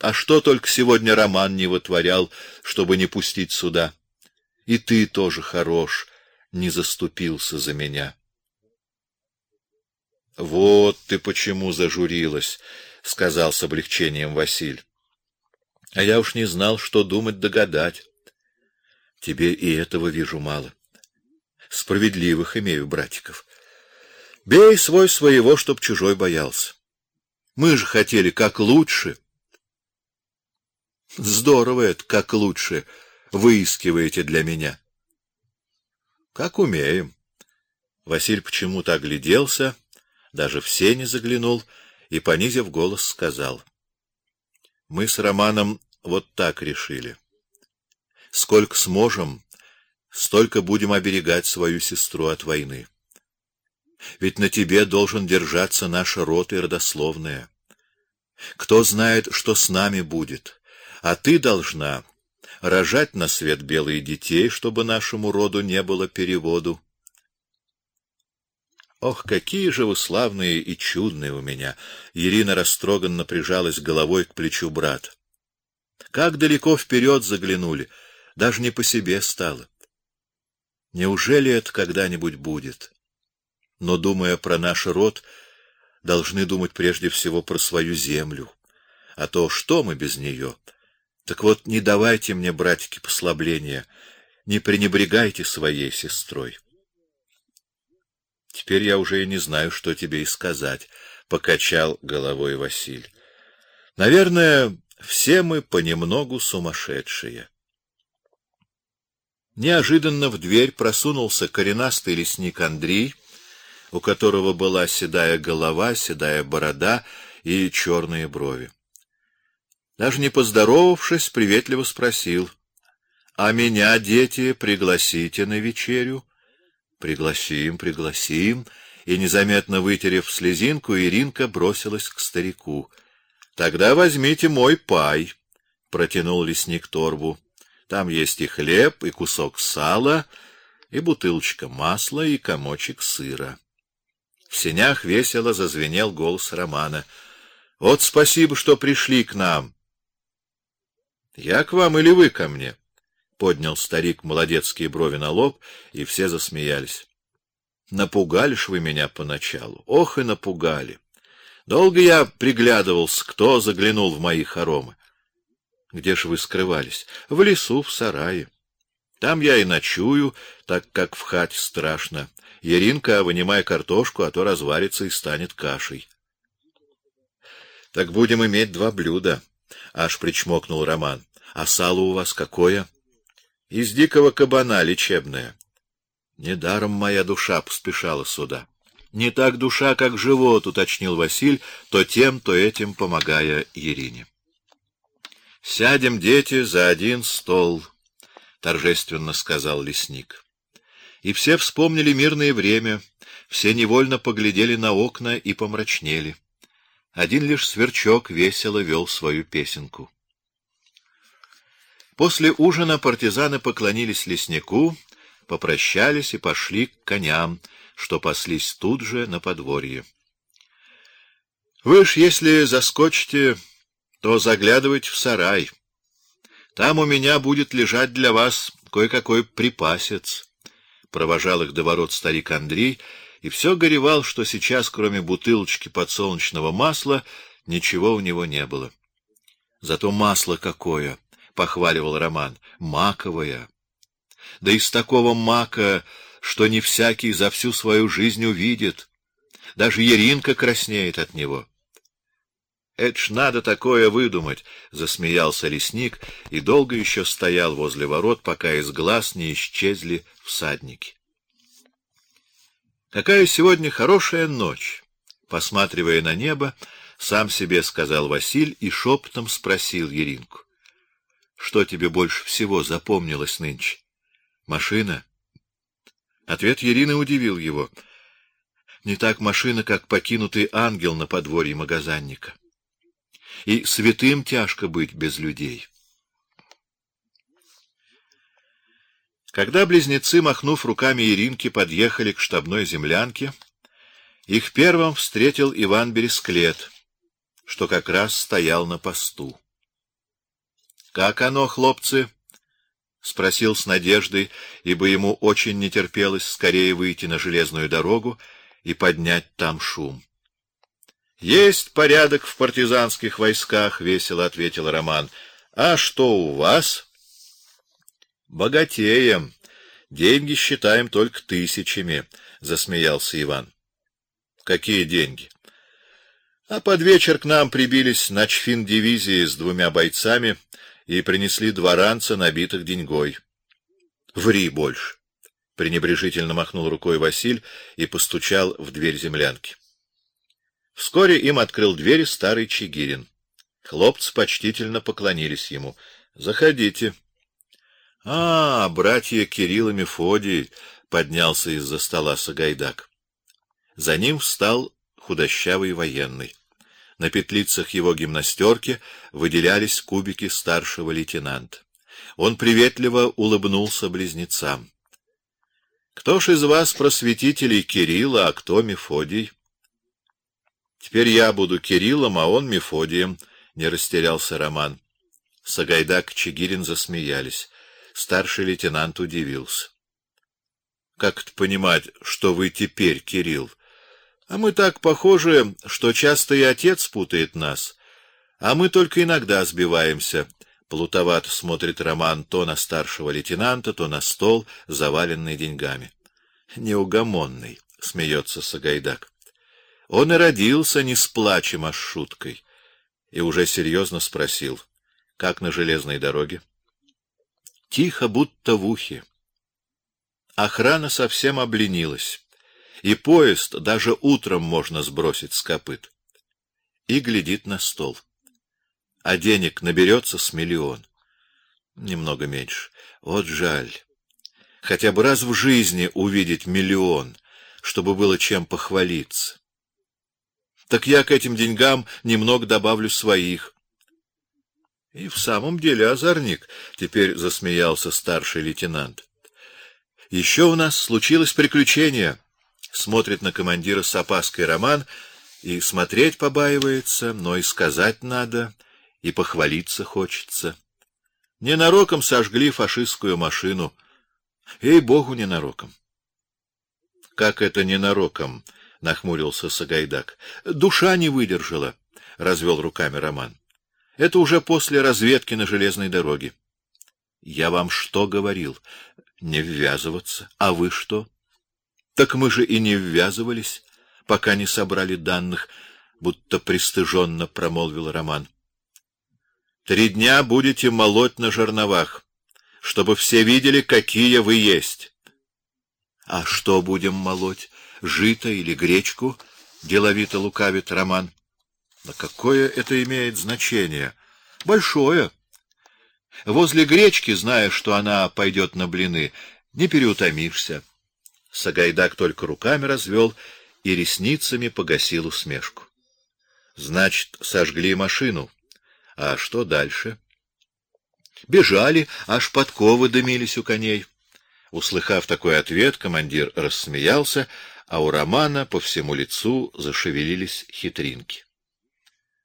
А что только сегодня Роман не вытворял, чтобы не пустить сюда. И ты тоже хорош, не заступился за меня. Вот ты почему зажурилась, сказал с облегчением Василь. А я уж не знал, что думать, догадать. Тебе и этого вижу мало. Справедливых имею братиков. Бей свой своего, чтоб чужой боялся. Мы же хотели как лучше. Здорово это, как лучше выискиваете для меня. Как умеем. Василь почему-то огляделся, даже в сени заглянул и понизив голос сказал: "Мы с Романом вот так решили. Сколько сможем, столько будем оберегать свою сестру от войны. Ведь на тебе должен держаться наш род и родословная. Кто знает, что с нами будет? А ты должна рожать на свет белые детей, чтобы нашему роду не было переводу. Ох, какие же вы славные и чудные у меня! Ирина растроганно прижалась головой к плечу брата. Как далеко вперед заглянули, даже не по себе стало. Неужели это когда-нибудь будет? но думая про наш род, должны думать прежде всего про свою землю. А то что мы без нее? Так вот, не давайте мне, братики, послабления, не пренебрегайте своей сестрой. Теперь я уже и не знаю, что тебе и сказать, покачал головой Василий. Наверное, все мы понемногу сумасшедшие. Неожиданно в дверь просунулся коренастый лесник Андрей у которого была седая голова, седая борода и черные брови. Даже не поздоровавшись, приветливо спросил: "А меня, дети, пригласите на вечерю?" "Пригласим, пригласим." И незаметно вытерев слезинку, Иринка бросилась к старику. "Тогда возьмите мой пай", протянул лесник торбу. "Там есть и хлеб, и кусок сала, и бутылочка масла, и комочек сыра". В сенях весело зазвенел голос Романа. Вот спасибо, что пришли к нам. Я к вам или вы ко мне? Поднял старик молодецкие брови на лоб, и все засмеялись. Напугали ж вы меня поначалу. Ох и напугали. Долго я приглядывался, кто заглянул в мои хоромы. Где ж вы скрывались? В лесу, в сарае. Там я и ночую, так как в хате страшно. Еринка, вынимай картошку, а то разварится и станет кашей. Так будем иметь два блюда, аж причмокнул Роман. А сало у вас какое? Из дикого кабана лечебное. Недаром моя душа поспешала сюда. Не так душа, как живот, уточнил Василь, то тем, то этим помогая Ерине. Сядем, дети, за один стол, торжественно сказал лесник и все вспомнили мирное время, все невольно поглядели на окна и помрачнели. Один лишь сверчок весело вел свою песенку. После ужина партизаны поклонились леснику, попрощались и пошли к коням, что паслись тут же на подворье. Вы ж, если заскочите, то заглядывайте в сарай. Там у меня будет лежать для вас кое-какой припасец провожал их до ворот старик Андрей и все горевал, что сейчас, кроме бутылочки подсолнечного масла, ничего у него не было. Зато масло какое, похваливал Роман, маковое. Да из такого мака, что не всякий за всю свою жизнь увидит. Даже Еринка краснеет от него. Это ж надо такое выдумать, засмеялся лесник и долго еще стоял возле ворот, пока из глаз не исчезли всадники. Какая сегодня хорошая ночь, посматривая на небо, сам себе сказал Василь и шепотом спросил Еринку: "Что тебе больше всего запомнилось нынче? Машина?" Ответ Ерины удивил его. Не так машина, как покинутый ангел на подворье магазинника и святым тяжко быть без людей. Когда близнецы, махнув руками Иринки, подъехали к штабной землянке, их первым встретил Иван Бересклет, что как раз стоял на посту. Как оно, хлопцы? спросил с надеждой, ибо ему очень не терпелось скорее выйти на железную дорогу и поднять там шум. Есть порядок в партизанских войсках, весело ответил Роман. А что у вас? Богатеем. Деньги считаем только тысячами, засмеялся Иван. Какие деньги? А под вечер к нам прибились начфин дивизии с двумя бойцами и принесли два ранца, набитых деньгой. Ври больше. Пренебрежительно махнул рукой Василь и постучал в дверь землянки. Вскоре им открыл дверь старый Чигирин. Хлопцы почтительно поклонились ему. Заходите. А, братья Кирилл и Мефодий, поднялся из-за стола Сагайдак. За ним встал худощавый военный. На петлицах его гимнастерки выделялись кубики старшего лейтенанта. Он приветливо улыбнулся близнецам. Кто ж из вас просветителей Кирилла, а кто Мефодий? Теперь я буду Кириллом, а он Мефодием, не растерялся Роман. Сагайдак и Чигирин засмеялись. Старший лейтенант удивился. Как это понимать, что вы теперь Кирилл? А мы так похожи, что часто и отец путает нас. А мы только иногда сбиваемся. Плутовато смотрит Роман то на старшего лейтенанта, то на стол, заваленный деньгами. Неугомонный, смеется Сагайдак. Он и родился не с плачем, а с шуткой. И уже серьезно спросил: "Как на железной дороге?" Тихо, будто в ухе. Охрана совсем обленилась, и поезд даже утром можно сбросить с копыт. И глядит на стол. А денег наберется с миллион. Немного меньше. Вот жаль. Хотя бы раз в жизни увидеть миллион, чтобы было чем похвалиться. Так я к этим деньгам немного добавлю своих. И в самом деле озорник, теперь засмеялся старший лейтенант. Еще у нас случилось приключение. Смотрит на командира с опаской Роман и смотреть побаивается, но и сказать надо, и похвалиться хочется. Не нароком сожгли фашистскую машину. Эй, богу, не нароком. Как это не нароком? нахмурился Сагайдак. Душа не выдержала, развел руками Роман. Это уже после разведки на железной дороге. Я вам что говорил? Не ввязываться. А вы что? Так мы же и не ввязывались, пока не собрали данных, будто пристыженно промолвил Роман. Три дня будете молоть на жерновах, чтобы все видели, какие вы есть. А что будем молоть? жито или гречку, деловито лукавит Роман. Но какое это имеет значение? Большое. Возле гречки, зная, что она пойдет на блины, не переутомишься. Сагайдак только руками развел и ресницами погасил усмешку. Значит, сожгли машину. А что дальше? Бежали, аж подковы дымились у коней. Услыхав такой ответ, командир рассмеялся, а у Романа по всему лицу зашевелились хитринки.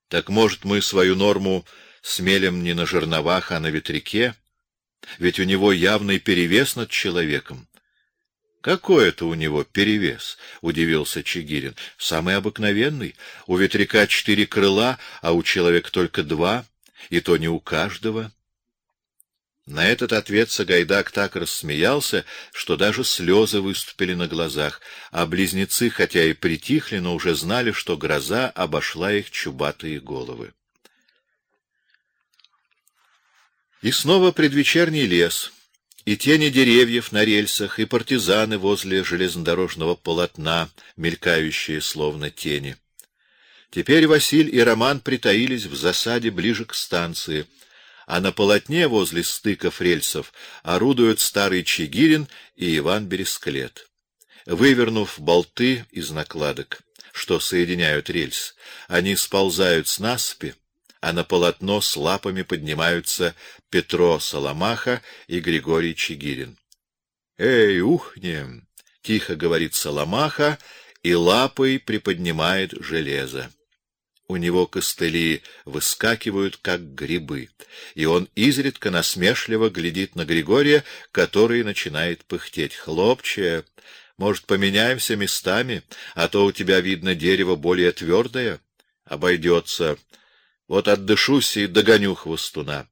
Так может, мы свою норму смелим не на жерновах, а на ветряке? Ведь у него явный перевес над человеком. Какой это у него перевес? удивился Чигирин. Самый обыкновенный. У ветряка четыре крыла, а у человека только два, и то не у каждого. На этот ответ Сагайдак так рассмеялся, что даже слезы выступили на глазах, а близнецы, хотя и притихли, но уже знали, что гроза обошла их чубатые головы. И снова предвечерний лес, и тени деревьев на рельсах, и партизаны возле железнодорожного полотна, мелькающие словно тени. Теперь Василь и Роман притаились в засаде ближе к станции — а на полотне возле стыков рельсов орудуют старый Чигирин и Иван Бересклет. Вывернув болты из накладок, что соединяют рельс, они сползают с насыпи, а на полотно с лапами поднимаются Петро Соломаха и Григорий Чигирин. Эй, ухнем, тихо говорит Соломаха и лапой приподнимает железо. У него костыли выскакивают, как грибы, и он изредка насмешливо глядит на Григория, который начинает пыхтеть. «Хлопче, может, поменяемся местами, а то у тебя, видно, дерево более твердое? Обойдется. Вот отдышусь и догоню хвостуна».